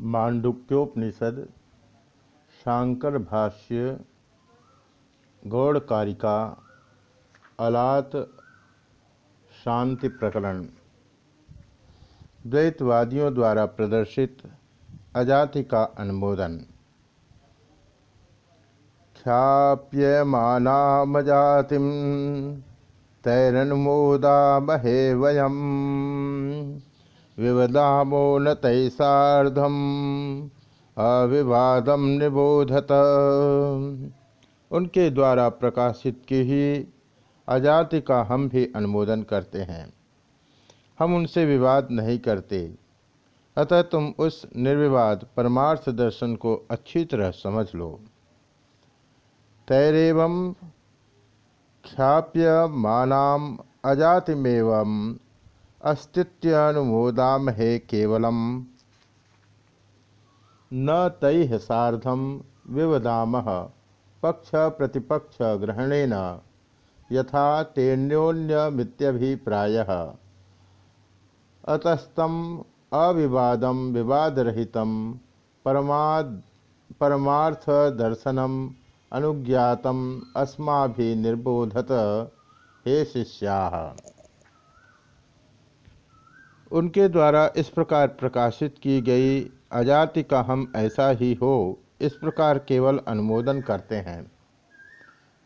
मांडुक्योपनिषद शांकर भाष्य गौड़कारिका, अलात शांति प्रकरण द्वैतवादियों द्वारा प्रदर्शित अजाति का अनुमोदन। ख्याप्यमानामजाति तैरनुमोदामहे वयम। विवदामो न तैसाधम अविवादम निबोधत। उनके द्वारा प्रकाशित की ही अजाति का हम भी अनुमोदन करते हैं। हम उनसे विवाद नहीं करते। अतः तुम उस निर्विवाद परमार्थ दर्शन को अच्छी तरह समझ लो। तैरव ख्याप्य मानाम अजातिमेवं अस्तित्वानुमोदामहे केवलम। न तैः साधम विवदाम पक्ष प्रतिपक्ष ग्रहणेन। यथा तेन्योन्यमित्यभिप्राय अतस्तम अविवादम विवादरहित परमाद दर्शनम अनुज्ञातम अस्मा निर्बोधत हे शिष्या। उनके द्वारा इस प्रकार प्रकाशित की गई अजाति का हम ऐसा ही हो, इस प्रकार केवल अनुमोदन करते हैं।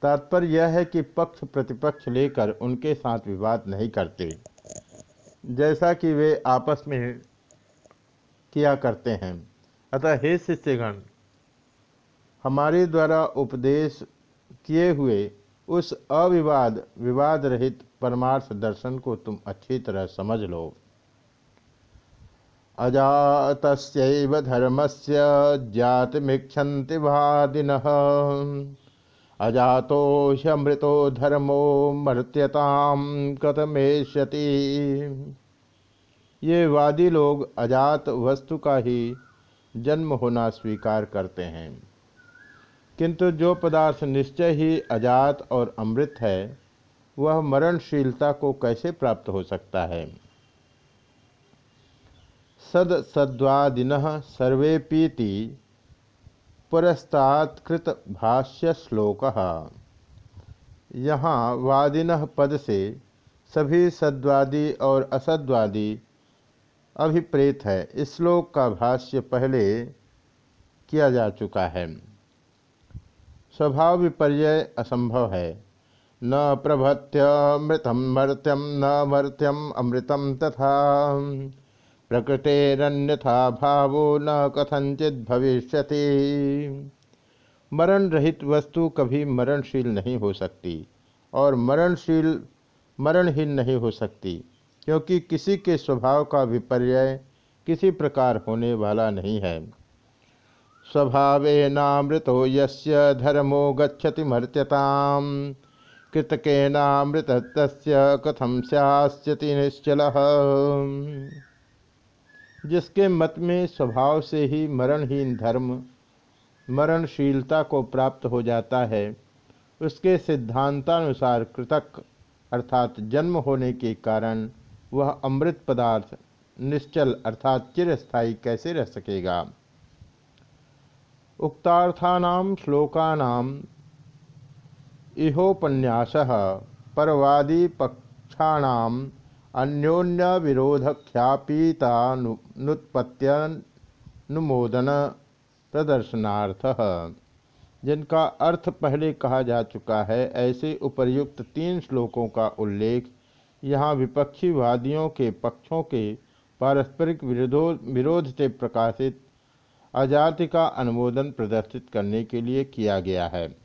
तात्पर्य यह है कि पक्ष प्रतिपक्ष लेकर उनके साथ विवाद नहीं करते, जैसा कि वे आपस में किया करते हैं। अतः हे शिष्यगण, हमारे द्वारा उपदेश किए हुए उस अविवाद, विवाद रहित परमार्थ दर्शन को तुम अच्छी तरह समझ लो। अजात धर्म से जातिमीक्षति वादिन। अजातो ह्यमृतो धर्मो मर्त्यताम कथमेष्यति। ये वादी लोग अजात वस्तु का ही जन्म होना स्वीकार करते हैं। किंतु जो पदार्थ निश्चय ही अजात और अमृत है, वह मरणशीलता को कैसे प्राप्त हो सकता है? सद सद्वादिन सर्वेपीति पुरस्तात्कृत भाष्य श्लोक। यहाँ वादिन पद से सभी सद्वादी और असद्वादी अभिप्रेत है। इस श्लोक का भाष्य पहले किया जा चुका है। स्वभाव विपर्य असंभव है। न प्रभत्यमृतम मर्त्यम न मर्त्यम अमृतम तथा प्रकृतेरन्यथा भावो न कथनचित भविष्यति। मरण रहित वस्तु कभी मरणशील नहीं हो सकती और मरणशील, मरणहीन नहीं हो सकती, क्योंकि किसी के स्वभाव का विपर्य किसी प्रकार होने वाला नहीं है। स्वभावेनामृतो यस्य धर्मो गच्छति मर्त्यताम कृतकेनामृत कथम सस्यति निश्चल। जिसके मत में स्वभाव से ही मरणहीन धर्म, मरणशीलता को प्राप्त हो जाता है, उसके सिद्धांतानुसार कृतक अर्थात जन्म होने के कारण वह अमृत पदार्थ निश्चल अर्थात चिरस्थायी कैसे रह सकेगा? उक्तार्थानाम श्लोकानाम इहोपन्यास परवादी पक्षाणाम अन्योन्य विरोध ख्यापीतानुत्पत्त्यनुमोदन प्रदर्शनार्थ जिनका अर्थ पहले कहा जा चुका है, ऐसे उपर्युक्त तीन श्लोकों का उल्लेख यहाँ विपक्षी वादियों के पक्षों के पारस्परिक विरोध से प्रकाशित अजाति का अनुमोदन प्रदर्शित करने के लिए किया गया है।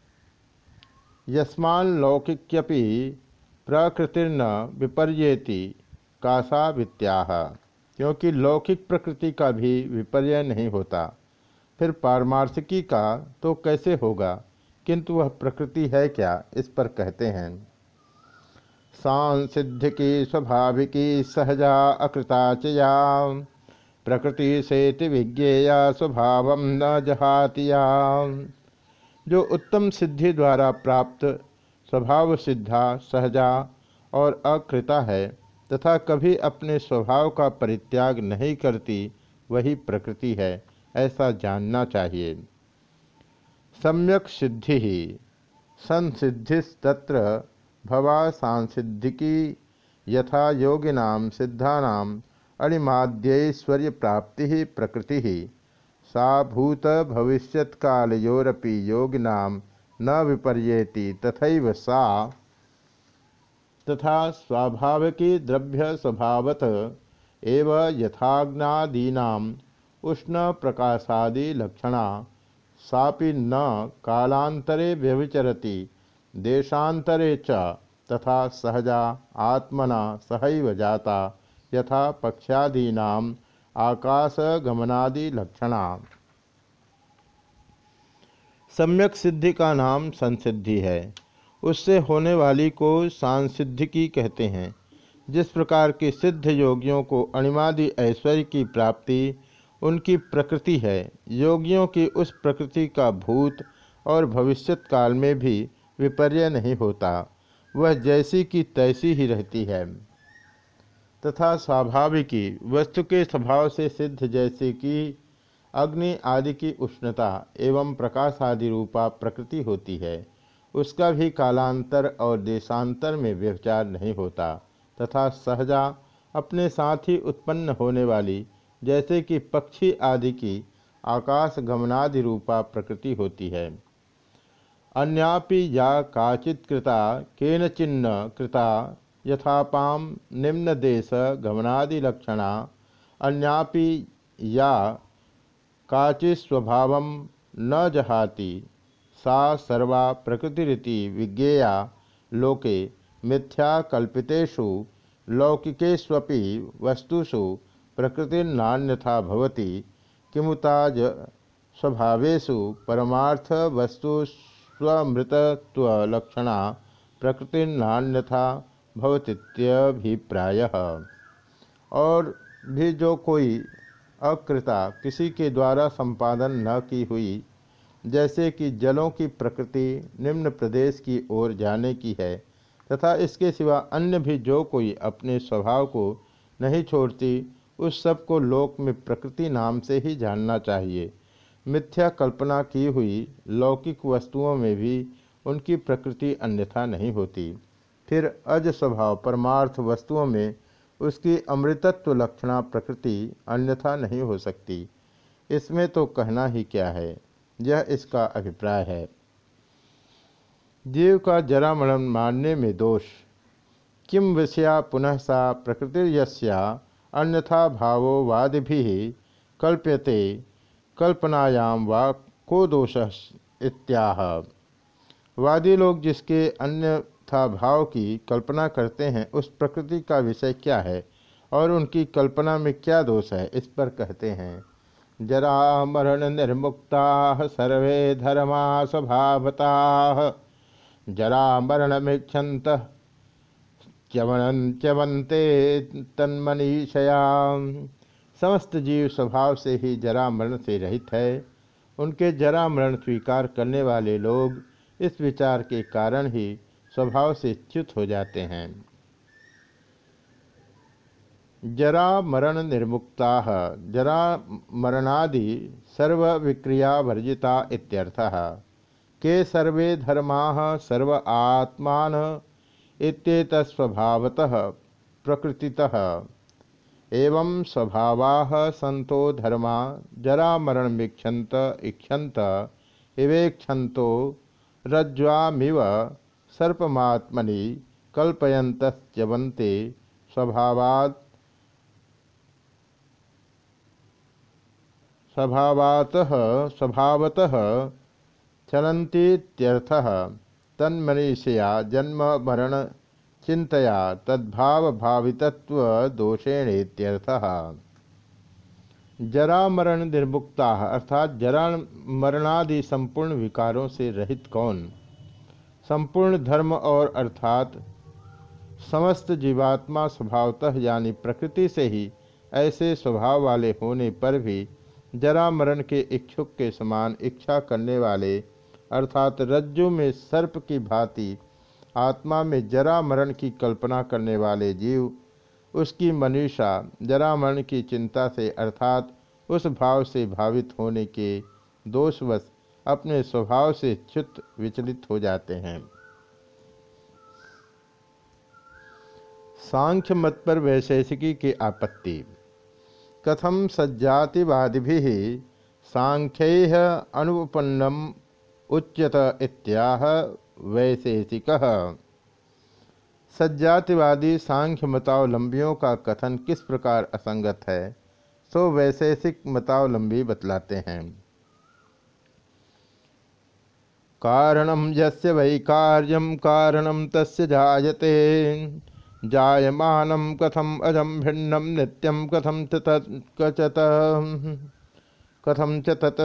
यस्मान लौकिक्यपि प्रकृतिर्न विपर्येति कासा वित्याह। क्योंकि लौकिक प्रकृति का भी विपर्य नहीं होता। फिर पारमार्थिकी का तो कैसे होगा? किंतु वह प्रकृति है क्या? इस पर कहते हैं। सांसिद्ध की स्वाभाविकी सहजा अकृताचया प्रकृति से विज्ञेया स्वभाव न जहातिया जो उत्तम सिद्धि द्वारा प्राप्त स्वभाव सिद्धा सहजा और अकृता है तथा कभी अपने स्वभाव का परित्याग नहीं करती, वही प्रकृति है, ऐसा जानना चाहिए। सम्यक सिद्धि ही, संसिद्धिस्तत्र भवा सांसिद्धिकी यथा योगिना सिद्धा अणिमाद्यैश्वर्य प्राप्ति ही प्रकृति ही। सा भूत भविष्यत्कालयोरपि योगिना न विपर्येति तथा सा तथा स्वाभाविकी द्रव्य स्वभावत एव यथाग्नादीना उष्ण प्रकाशादि लक्षणा सापि न कालांतरे व्यविचरति देशांतरे च तथा सहजा आत्मना सहैव जाता, यथा पक्षादीना आकाशगमनादि लक्षणा सम्यक सिद्धि का नाम संसिद्धि है। उससे होने वाली को सांसिद्धि कहते हैं। जिस प्रकार के सिद्ध योगियों को अणिमादि ऐश्वर्य की प्राप्ति उनकी प्रकृति है, योगियों की उस प्रकृति का भूत और भविष्यत काल में भी विपर्य नहीं होता। वह जैसी की तैसी ही रहती है। तथा स्वाभाविकी, वस्तु के स्वभाव से सिद्ध जैसे कि अग्नि आदि की उष्णता एवं प्रकाश आदि रूपा प्रकृति होती है। उसका भी कालांतर और देशांतर में व्यवचार नहीं होता तथा सहजा अपने साथ ही उत्पन्न होने वाली, जैसे कि पक्षी आदि की, आकाश गमनादि रूपा प्रकृति होती है। अन्यापि या काचित कृता केनचिन्न कृता यथापाम निम्न देश गमनादि लक्षणा अन्यापि या काचिस्वभाव न जहाति। सा सर्वा प्रकृतिरिति विज्ञेया लोके मिथ्या कल्पितेषु लौकिकेष्वपि वस्तुषु प्रकृतिर्नान्यथा भवति। किमुताज स्वभावेशु परमार्थ वस्तु स्वमृतत्वलक्षणा प्रकृतिर्नान्यथा भवतीत्यभिप्राय और भी जो कोई अकृता किसी के द्वारा संपादन न की हुई, जैसे कि जलों की प्रकृति निम्न प्रदेश की ओर जाने की है, तथा इसके सिवा अन्य भी जो कोई अपने स्वभाव को नहीं छोड़ती, उस सबको लोक में प्रकृति नाम से ही जानना चाहिए। मिथ्या कल्पना की हुई लौकिक वस्तुओं में भी उनकी प्रकृति अन्यथा नहीं होती। फिर अज स्वभाव परमार्थ वस्तुओं में उसकी अमृतत्व लक्षणा प्रकृति अन्यथा नहीं हो सकती। इसमें तो कहना ही क्या है? यह इसका अभिप्राय है। जीव का जरा मरण मानने में दोष। किम विषया पुनः सा प्रकृतिर्यस्या, अन्यथा भावो वादि कल्प्यते कल्पनायाम वा को दोष इत्याह। वादी लोग जिसके अन्यथा भाव की कल्पना करते हैं, उस प्रकृति का विषय क्या है और उनकी कल्पना में क्या दोष है, इस पर कहते हैं। जरा मरण निर्मुक्ता, सर्वे धर्मा स्वभावता। जरा मरण मिक्षंत च्यवन च्यवंते तन्मनीषया समस्त जीव स्वभाव से ही जरा मरण से रहित है। उनके जरा मरण स्वीकार करने वाले लोग इस विचार के कारण ही स्वभाव से च्युत हो जाते हैं। जरा मरण निर्मुक्ता, जरा मरणादि सर्व विक्रिया वर्जिता इत्यर्थः। के सर्वे धर्मा सर्व आत्मान इत्येतस्वभावतः प्रकृतितः। एवं स्वभावा सतो धर्मा जरामरणमीक्षत इक्षत इवेक्षतो रज्ज्वामिव सर्पमात्मनि कल्पयन्तस्यवन्ते स्वभावात् स्वभावातः, स्वभावतः चलन्तीत्यर्थः। तन्मनीषया जन्म मरण चिंतया तद्भाव भावितत्व दोषेणेत्यर्थ जरा मरण निर्मुक्ता अर्थात जरा मरणादि संपूर्ण विकारों से रहित कौन? संपूर्ण धर्म और अर्थात समस्त जीवात्मा स्वभावतः यानी प्रकृति से ही ऐसे स्वभाव वाले होने पर भी जरा मरण के इच्छुक के समान इच्छा करने वाले, अर्थात रज्जु में सर्प की भांति आत्मा में जरा मरण की कल्पना करने वाले जीव, उसकी मनीषा जरा मरण की चिंता से अर्थात उस भाव से भावित होने के दोषवश अपने स्वभाव से च्युत विचलित हो जाते हैं। सांख्य मत पर वैशेषिकी की आपत्ति। कथम सज्जातिवादि सांख्य अनुपन्नम उच्यत इत्याह वैशेषिक। सज्जातिवादी सांख्य मतावलंबियों का कथन किस प्रकार असंगत है, सो वैशेषिक मतावलंबी बतलाते हैं। कारणम यस्य वै कार्यम कारणम तस्य जायते। जायमानम कथम अजम भिन्नम नित्यम कथम कचत। कथम च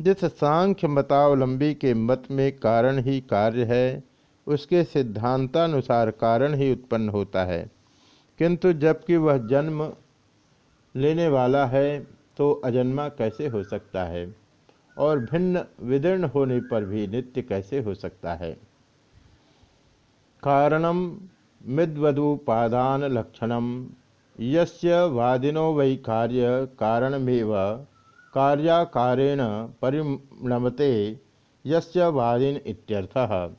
जिस सांख्य मतावलंबी के मत में कारण ही कार्य है, उसके सिद्धांतानुसार कारण ही उत्पन्न होता है। किंतु जबकि वह जन्म लेने वाला है तो अजन्मा कैसे हो सकता है? और भिन्न विदीर्ण होने पर भी नित्य कैसे हो सकता है? कारणम मिद्वदुपादान लक्षणम यस्य वादिनो वै कार्य कारणमेव कार्याकारेण परिणमते यस्य वादिन इत्यर्थः।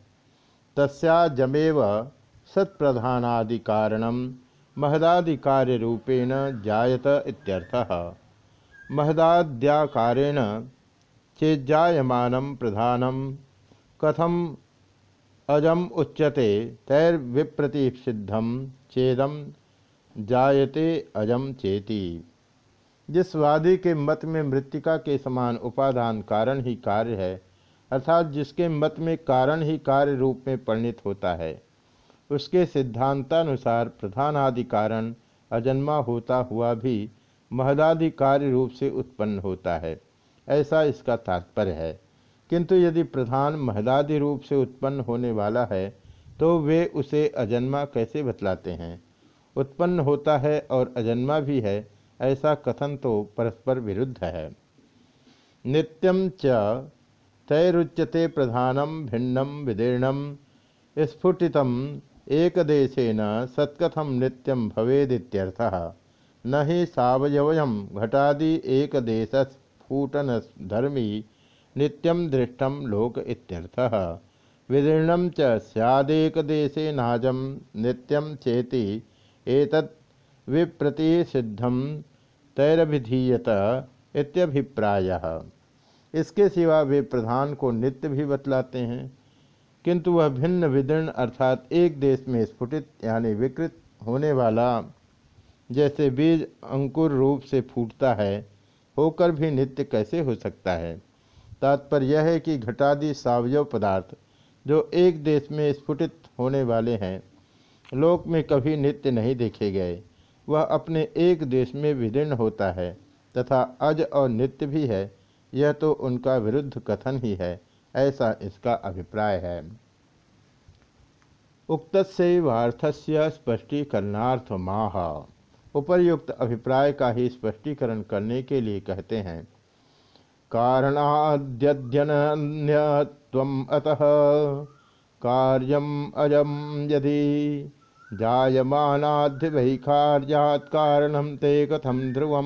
तस्याजमेव सत्प्रधानादिकारणम महदादिकार्यरूपेण जायत इत्यर्थः। महदाद्याकारेण चेज्जायमानं प्रधानं। कथम अजम उच्यते तैर्विप्रतिषिद्धम चेदम जायते अजम चेती। जिस वादी के मत में मृतिका के समान उपादान कारण ही कार्य है, अर्थात जिसके मत में कारण ही कार्य रूप में परिणित होता है, उसके सिद्धांतानुसार प्रधानादि कारण अजन्मा होता हुआ भी महदादि कार्य रूप से उत्पन्न होता है। ऐसा इसका तात्पर्य है। किंतु यदि प्रधान महदादि रूप से उत्पन्न होने वाला है तो वे उसे अजन्मा कैसे बतलाते हैं? उत्पन्न होता है और अजन्मा भी है, ऐसा कथन तो परस्पर विरुद्ध है। नित्यम च तैरुच्यते प्रधानम भिन्नम विदीर्णम स्फुटित एकदेशेन सत्कथम नित्यम भवेदित्यर्थः। न ही सवयवयम घटादि एकदेश स्फुटन धर्मी नित्यम दृष्टम लोक इत्यर्थः। विदीर्णम सैदेकदेशे नाजम नित्यम चेति एतत् विप्रतिसिद्धम तैरभिधीयत इत्यभिप्राय। इसके सिवा वे प्रधान को नित्य भी बतलाते हैं, किंतु वह भिन्न विदीर्ण अर्थात एक देश में स्फुटित यानी विकृत होने वाला, जैसे बीज अंकुर रूप से फूटता है होकर भी नित्य कैसे हो सकता है? तात्पर्य यह है कि घटादि सावयव पदार्थ, जो एक देश में स्फुटित होने वाले हैं, लोक में कभी नित्य नहीं देखे गए। वह अपने एक देश में विदीर्ण होता है, तथा अज और नित्य भी है। यह तो उनका विरुद्ध कथन ही है, ऐसा इसका अभिप्राय है। उक्त से वार्थस्य स्पष्टीकरणार्थ माह उपर्युक्त अभिप्राय का ही स्पष्टीकरण करने के लिए कहते हैं। कारणाद्यन्यत्वम् अतः कार्यम अजम यदि जायमानाद्यवैखार्यात् कारणम ते कथम ध्रुवम।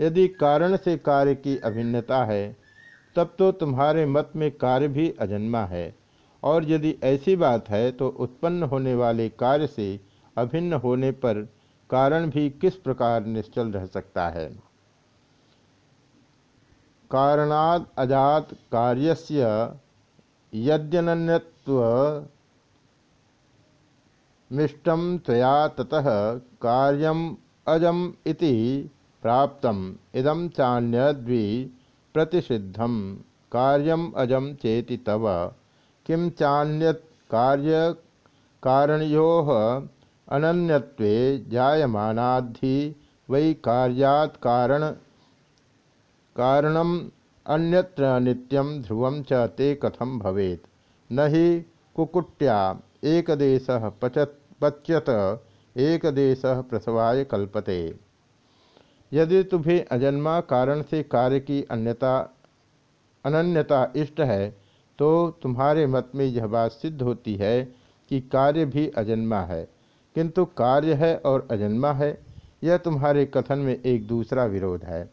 यदि कारण से कार्य की अभिन्नता है, तब तो तुम्हारे मत में कार्य भी अजन्मा है। और यदि ऐसी बात है तो उत्पन्न होने वाले कार्य से अभिन्न होने पर कारण भी किस प्रकार निश्चल रह सकता है? कारणाद अजात कार्यस्य यद्यनन्यत्व मिष्टम त्वया ततः कार्यम अजम इति प्राप्तम। इदम चान्यद्वि प्रतिषिद्धम। कार्यम अजम चेति तव। किम चान्यत कार्य कारणयो अनन्यत्वे जायमानाद्धि वै कार्यात् कारण, कारणम अन्यत्र नित्यम ध्रुवम च ते कथम भवेत। न ही कुकुट्या एक देश पचत, पच्यत एक देश प्रसवाय कल्पते। यदि तुम्हें अजन्मा कारण से कार्य की अन्यता, अनन्यता इष्ट है तो तुम्हारे मत में यह बात सिद्ध होती है कि कार्य भी अजन्मा है। किंतु कार्य है और अजन्मा है, यह तुम्हारे कथन में एक दूसरा विरोध है।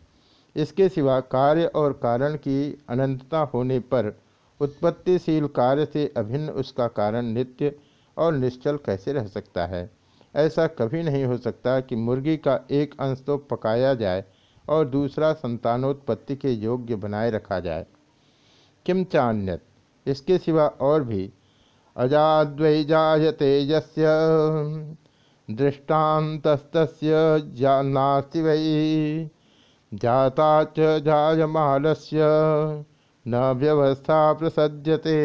इसके सिवा कार्य और कारण की अनंतता होने पर उत्पत्तिशील कार्य से अभिन्न उसका कारण नित्य और निश्चल कैसे रह सकता है? ऐसा कभी नहीं हो सकता कि मुर्गी का एक अंश तो पकाया जाए और दूसरा संतानोत्पत्ति के योग्य बनाए रखा जाए। किम चान्यत? इसके सिवा और भी अजाद्वै जायते यस्य दृष्टान्तस्तस्य वै। जाता च जायमालस्य न व्यवस्था प्रसज्यते।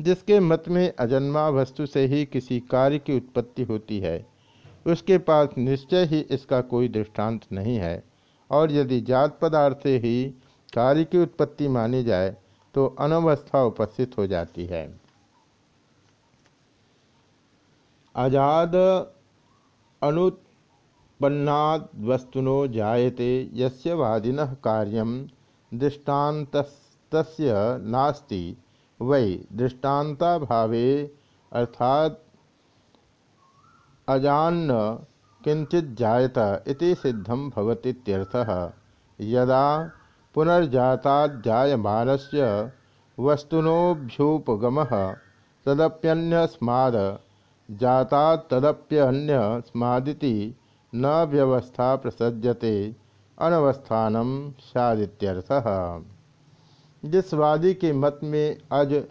जिसके मत में अजन्मा वस्तु से ही किसी कार्य की उत्पत्ति होती है, उसके पास निश्चय ही इसका कोई दृष्टांत नहीं है। और यदि जात पदार्थ से ही कार्य की उत्पत्ति मानी जाए तो अनवस्था उपस्थित हो जाती है। अजाद अनुत्पन्नाद वस्तुनो जायते यस्य वादिन कार्यम दृष्टांत नास्ति। वै दृष्टान्ता भावे अर्थात अजान्न किंचित जायत इति सिद्धम भवतीत्यर्थः यदा पुनर्जाताजायमानस्य वस्तुनोभ्युपगम, तदप्यन्यस्माद जाता तदप्यन्यस्मादिति न व्यवस्था प्रसज्यते। अनवस्थान सदित्यर्थः। जिस वादी के मत में अज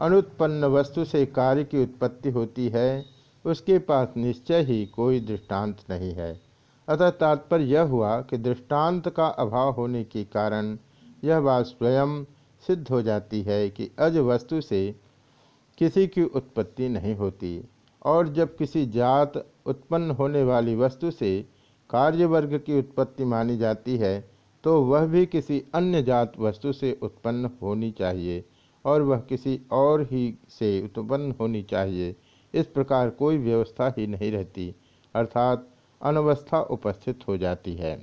अनुत्पन्न वस्तु से कार्य की उत्पत्ति होती है, उसके पास निश्चय ही कोई दृष्टांत नहीं है। अतः तात्पर्य यह हुआ कि दृष्टांत का अभाव होने के कारण यह बात स्वयं सिद्ध हो जाती है कि अज वस्तु से किसी की उत्पत्ति नहीं होती। और जब किसी जात उत्पन्न होने वाली वस्तु से कार्य वर्ग की उत्पत्ति मानी जाती है तो वह भी किसी अन्य जात वस्तु से उत्पन्न होनी चाहिए और वह किसी और ही से उत्पन्न होनी चाहिए। इस प्रकार कोई व्यवस्था ही नहीं रहती, अर्थात अनवस्था उपस्थित हो जाती है।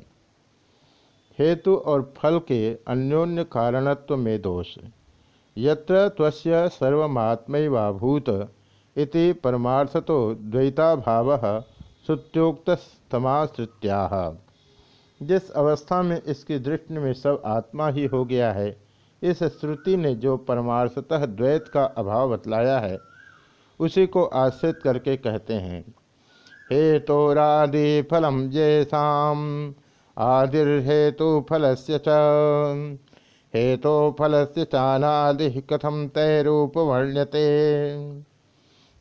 हेतु और फल के अन्योन्य कारणत्व में दोष। यत्र त्वस्य सर्वमात्मैवाभूत इति परमार्थतो द्वैता भाव श्रुत्योक्तमाश्रित्या जिस अवस्था में इसकी दृष्टि में सब आत्मा ही हो गया है, इस श्रुति ने जो परमार्थतः द्वैत का अभाव बतलाया है, उसी को आश्रित करके कहते हैं हेतोरादि फलम जैसाम आदिर्हेतु फल से हेतो फल से चानादि कथम तय रूप वर्ण्यते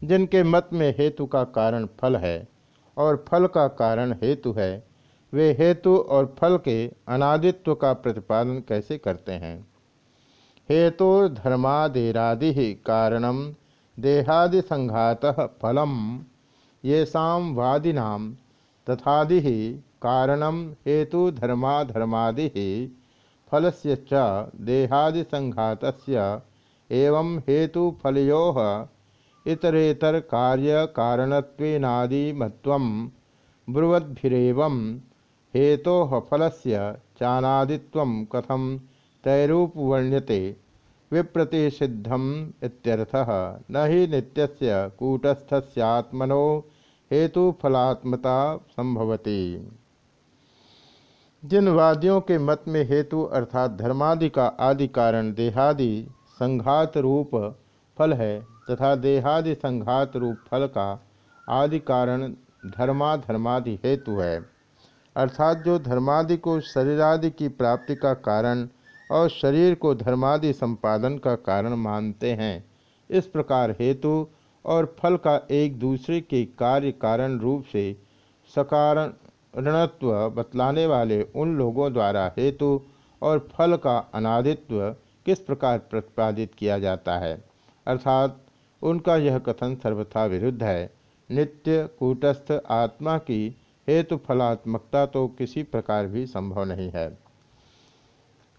जिनके मत में हेतु का कारण फल है और फल का कारण हेतु है, वे हेतु और फल के अनादित्व का प्रतिपादन कैसे करते हैं? हेतु धर्मादिरादि कारणम देहादि संघात फलम, येषा वादीना तथादि कारण हेतु धर्माधर्मादि फल से देहादि संघात एवं हेतु हेतुफलो इतरेतर कार्य कारणत्वेनादिमत्व ब्रुवद्भिरेव हेतो फल से चानादित्व कथम तैरूप वर्ण्यते विप्रतिषिद्धम इत्यर्थः न ही नित्यस्य कूटस्थस्यात्मनो हेतुफलात्मता संभवती। जिन वादियों के मत में हेतु अर्थात धर्मादि का आदि कारण देहादि संघात रूप फल है तथा देहादि संघात रूप फल का आदि कारण धर्माधर्मादि हेतु है। अर्थात जो धर्मादि को शरीरादि की प्राप्ति का कारण और शरीर को धर्मादि संपादन का कारण मानते हैं, इस प्रकार हेतु और फल का एक दूसरे के कार्य कारण रूप से सकारणत्व बतलाने वाले उन लोगों द्वारा हेतु और फल का अनादित्व किस प्रकार प्रतिपादित किया जाता है। अर्थात उनका यह कथन सर्वथा विरुद्ध है। नित्य, कूटस्थ, आत्मा की हेतु फलात्मकता तो किसी प्रकार भी संभव नहीं है।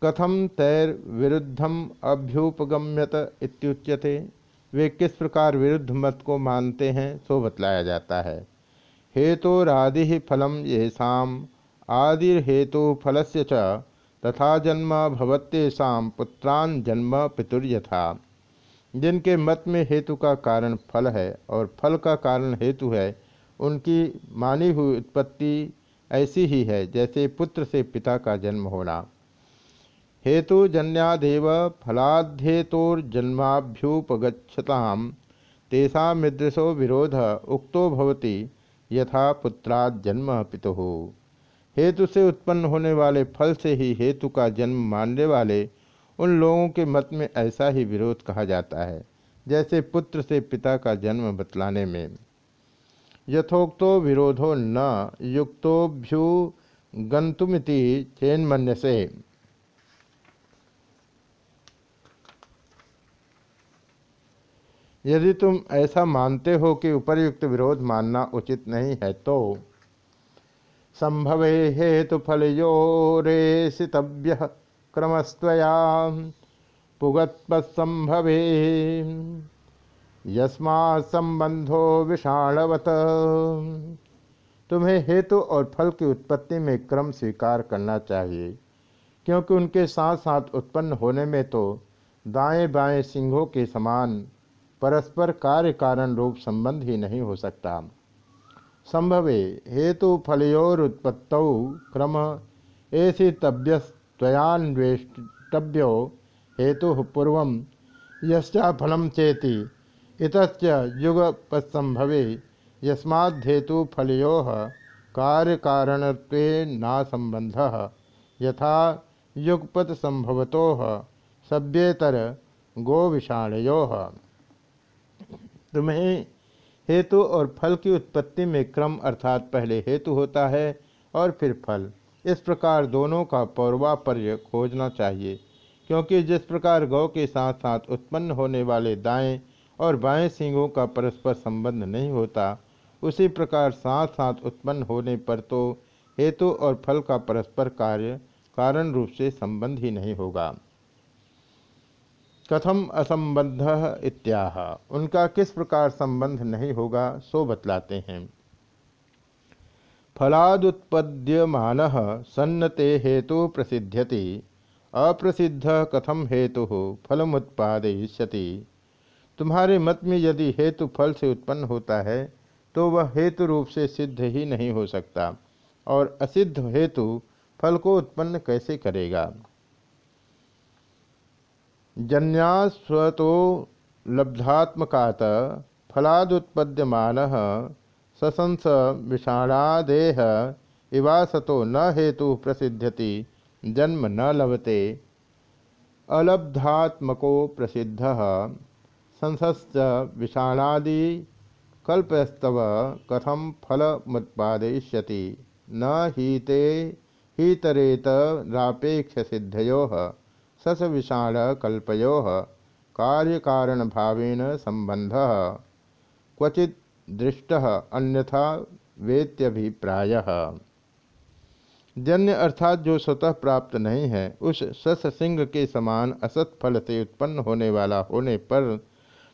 कथम तैर विरुद्धम अभ्युपगम्यत इत्युच्यते। वे किस प्रकार विरुद्ध मत को मानते हैं, सो बतलाया जाता है। हेतुरादि फलम येषा आदिर्हेतु फल से तथा जन्म भवत्येषा पुत्रान जन्म पितुर्यथा। जिनके मत में हेतु का कारण फल है और फल का कारण हेतु है, उनकी मानी हुई उत्पत्ति ऐसी ही है जैसे पुत्र से पिता का जन्म होना। हेतु जन्यादेव फलाध्येतोर्जन्माभ्युपगछताम तेषा मिदृशो विरोध उक्तो भवति, यथा पुत्राद जन्म पितु। हेतु से उत्पन्न होने वाले फल से ही हेतु का जन्म मानने वाले उन लोगों के मत में ऐसा ही विरोध कहा जाता है, जैसे पुत्र से पिता का जन्म बतलाने में। यथोक्तो विरोधो न, युक्तोभ्यु गंतुमिति चेन्मन्य से यदि तुम ऐसा मानते हो कि उपर्युक्त विरोध मानना उचित नहीं है तो संभवे हेतु फलयोरेषितव्य क्रमस्वया पुगत्पसंभवे यस्मा संबंधो विषाणवत तुम्हें हेतु और फल की उत्पत्ति में क्रम स्वीकार करना चाहिए, क्योंकि उनके साथ साथ उत्पन्न होने में तो दाएँ बाएँ सिंहों के समान परस्पर कार्य कारण रूप संबंध ही नहीं हो सकता। संभवे, हेतु फलोरुत्पत्त क्रम ऐसी तव्यस्वयान्वेष्टव्यो हेतु पूर्व यश्चा फलम चेति। इत युगपत्संभवे यस्माद्धेतु फलो कार्य कारणत्वेना संबंध यथा युगपत संभवतो सभ्येतर गो विषाणयो तुम्हें हेतु और फल की उत्पत्ति में क्रम अर्थात पहले हेतु होता है और फिर फल। इस प्रकार दोनों का पौर्वापर्य खोजना चाहिए, क्योंकि जिस प्रकार गौ के साथ साथ उत्पन्न होने वाले दाएँ और बाएँ सिंगों का परस्पर संबंध नहीं होता, उसी प्रकार साथ साथ उत्पन्न होने पर तो हेतु और फल का परस्पर कार्य कारण रूप से संबंध ही नहीं होगा। कथम असंबद्ध इत्याह। उनका किस प्रकार संबंध नहीं होगा, सो बतलाते हैं। फलादुत्पद्यमान सन्नते हेतु प्रसिद्ध्यति। अप्रसिद्ध कथम हेतु फलमुत्पादयिष्यति। तुम्हारे मत में यदि हेतु फल से उत्पन्न होता है तो वह हेतु रूप से सिद्ध ही नहीं हो सकता, और असिद्ध हेतु फल को उत्पन्न कैसे करेगा? जन्यास्वतो लब्धात्मकात फलादुत्पद्यमान ससंस विषाणादेह इवासतो न हेतु प्रसिद्ध्यति, जन्म न लभते। अलब्धात्मको प्रसिद्ध। संसश्च विषाणादि कल्पस्तव कथम फलमुत्पादयिष्यति? न हीते, हीतरेत रापेक्ष सिद्धयो सस विषाण कल्पयो कार्य कारण भावेन संबंध क्वचि दृष्ट, अन्यथा वेत्यभिप्राय। जन्य अर्थात जो स्वतः प्राप्त नहीं है, उस सस सिंह के समान असत फल से उत्पन्न होने वाला होने पर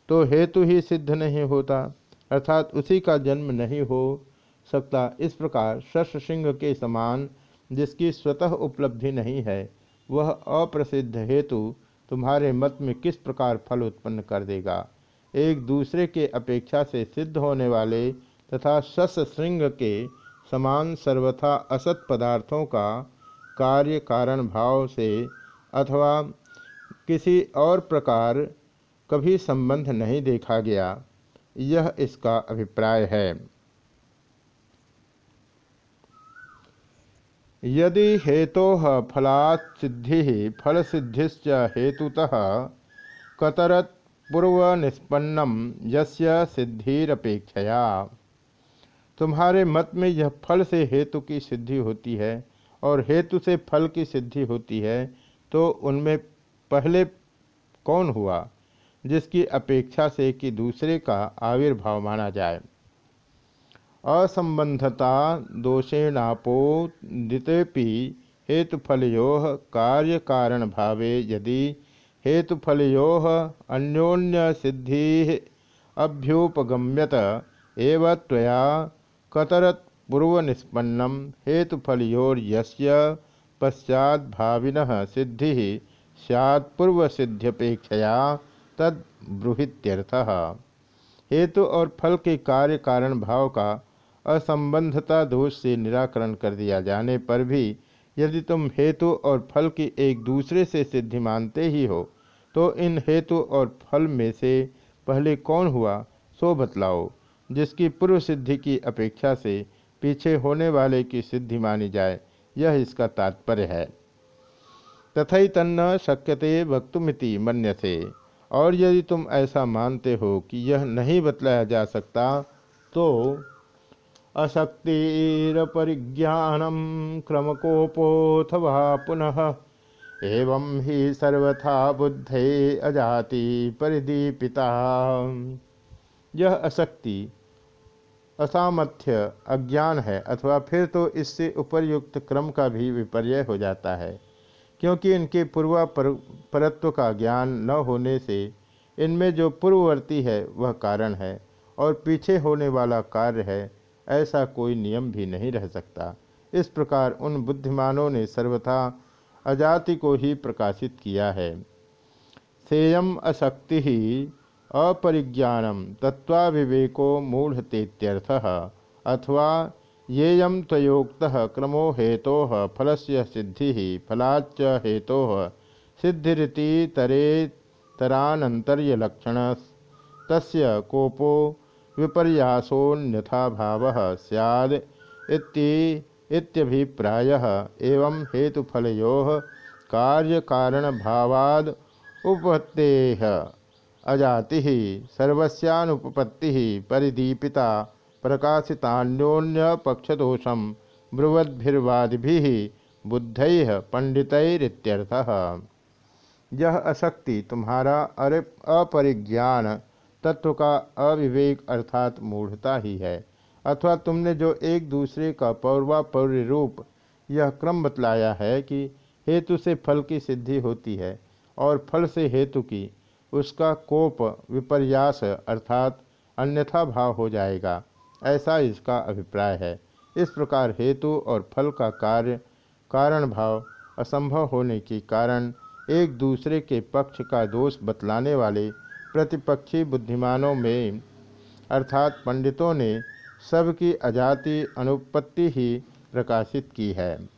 तो हेतु ही सिद्ध नहीं होता, अर्थात उसी का जन्म नहीं हो सकता। इस प्रकार शश सिंह के समान जिसकी स्वतः उपलब्धि नहीं है, वह अप्रसिद्ध हेतु तुम्हारे मत में किस प्रकार फल उत्पन्न कर देगा? एक दूसरे के अपेक्षा से सिद्ध होने वाले तथा सस श्रृंग के समान सर्वथा असत पदार्थों का कार्य कारण भाव से अथवा किसी और प्रकार कभी संबंध नहीं देखा गया। यह इसका अभिप्राय है। यदि हेतो फलात् सिद्धि फल सिद्धिश्च हेतुतः कतरत पूर्व निष्पन्नम यस्य सिद्धिरपेक्षया। तुम्हारे मत में यह फल से हेतु की सिद्धि होती है और हेतु से फल की सिद्धि होती है तो उनमें पहले कौन हुआ, जिसकी अपेक्षा से कि दूसरे का आविर्भाव माना जाए? असंबंधता दोषेणापोदितेपि हेतुफलो कार्य कारण भावे यदि हेतुफलो अन्योन्य सिद्धि अभ्युपगम्यत, एव त्वया कतरत पूर्व निष्पन्नम हेतुफलोर्यस्य पश्चाद्भाविन सिद्धि सैत्पूर्व सिद्ध्यपेक्षया तद हेतु और फल के कार्य कारण भाव का असंबंधता दोष से निराकरण कर दिया जाने पर भी यदि तुम हेतु और फल की एक दूसरे से सिद्धि मानते ही हो तो इन हेतु और फल में से पहले कौन हुआ, सो बतलाओ। जिसकी पूर्व सिद्धि की अपेक्षा से पीछे होने वाले की सिद्धि मानी जाए, यह इसका तात्पर्य है। तथा तन्न शक्यते वक्तुमिति मन्य से और यदि तुम ऐसा मानते हो कि यह नहीं बतलाया जा सकता तो अशक्तिरपरिज्ञानम क्रमकोपोथवा पुनः एवं ही सर्वथा बुद्धे अजाति परिदीपिता। यह अशक्ति असामर्थ्य अज्ञान है अथवा फिर तो इससे उपरयुक्त क्रम का भी विपर्य हो जाता है क्योंकि इनके पूर्वा पर, परत्व का ज्ञान न होने से इनमें जो पूर्ववर्ती है वह कारण है और पीछे होने वाला कार्य है ऐसा कोई नियम भी नहीं रह सकता। इस प्रकार उन बुद्धिमानों ने सर्वथा अजाति को ही प्रकाशित किया है। सेयम अशक्ति ही अपरिज्ञानम तत्वाविवेको मूढ़तेत्यर्थ अथवा येयम तयोक्त क्रमो हेतो फल से सिद्धि फलाच हेतो सिद्धिरिति तरेतरानंतर्यलक्षण तस्य कोपो विपर्यासोन्यथा भाव सैद इत्यभिप्रायः एवं हेतुफलो कार्यकारण भावाद उपत्तेः अजाति, सर्वस्यानुपपत्ति, परिदीपिता प्रकाशितान्योन्य पक्षदोषम ब्रुवद्भिर्वादि बुद्ध पंडितरित्यर्थः यह अशक्ति तुम्हारा अपरिज्ञान तत्व का अविवेक अर्थात मूढ़ता ही है। अथवा तुमने जो एक दूसरे का पौर्वापौर्य रूप, यह क्रम बतलाया है कि हेतु से फल की सिद्धि होती है और फल से हेतु की, उसका कोप विपर्यास अर्थात अन्यथा भाव हो जाएगा। ऐसा इसका अभिप्राय है। इस प्रकार हेतु और फल का कार्य, कारण भाव, असंभव होने के कारण एक दूसरे के पक्ष का दोष बतलाने वाले प्रतिपक्षी बुद्धिमानों में, अर्थात पंडितों ने सबकी अजाति अनुपत्ति ही प्रकाशित की है।